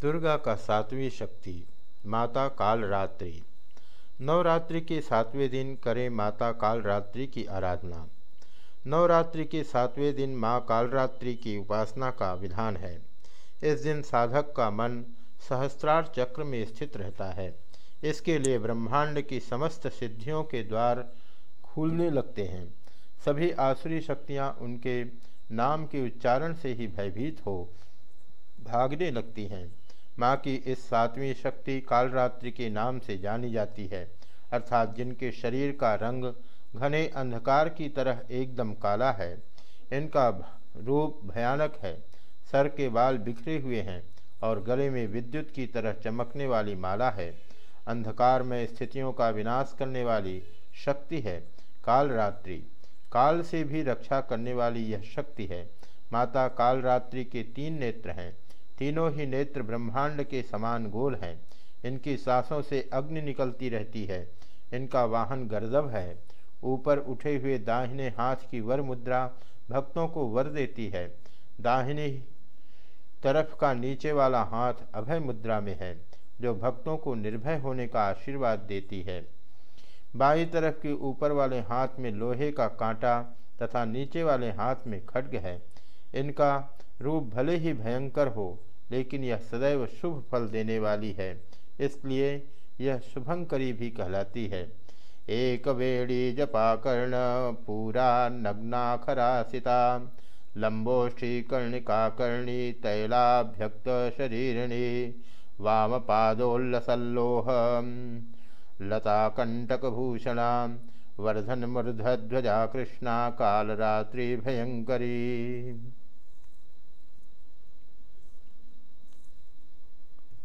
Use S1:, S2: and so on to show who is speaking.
S1: दुर्गा का सातवीं शक्ति, माता कालरात्रि। नवरात्रि के सातवें दिन करें माता कालरात्रि की आराधना। नवरात्रि के सातवें दिन माँ कालरात्रि की उपासना का विधान है। इस दिन साधक का मन सहस्त्रार चक्र में स्थित रहता है। इसके लिए ब्रह्मांड की समस्त सिद्धियों के द्वार खुलने लगते हैं। सभी आसुरी शक्तियाँ उनके नाम के उच्चारण से ही भयभीत हो भागने लगती हैं। माँ की इस सातवीं शक्ति कालरात्रि के नाम से जानी जाती है, अर्थात जिनके शरीर का रंग घने अंधकार की तरह एकदम काला है। इनका रूप भयानक है। सर के बाल बिखरे हुए हैं और गले में विद्युत की तरह चमकने वाली माला है। अंधकार में स्थितियों का विनाश करने वाली शक्ति है कालरात्रि। काल से भी रक्षा करने वाली यह शक्ति है। माता कालरात्रि के तीन नेत्र हैं। तीनों ही नेत्र ब्रह्मांड के समान गोल हैं। इनकी सांसों से अग्नि निकलती रहती है। इनका वाहन गर्दभ है। ऊपर उठे हुए दाहिने हाथ की वर मुद्रा भक्तों को वर देती है। दाहिनी तरफ़ का नीचे वाला हाथ अभय मुद्रा में है, जो भक्तों को निर्भय होने का आशीर्वाद देती है। बाई तरफ़ के ऊपर वाले हाथ में लोहे का कांटा तथा नीचे वाले हाथ में खड्ग है। इनका रूप भले ही भयंकर हो लेकिन यह सदैव शुभ फल देने वाली है, इसलिए यह शुभंकरी भी कहलाती है। एक वेड़ी जपा कर्ण पूरा नग्नाखरासिता लंबोष्ठी कर्णिका कर्णी तैलाभ्यक्त शरीरिणी वाम पादोल्लसल्लोह लता कंटकभूषणा वर्धन मूर्धध्वजा कृष्णा कालरात्रि भयंकरी।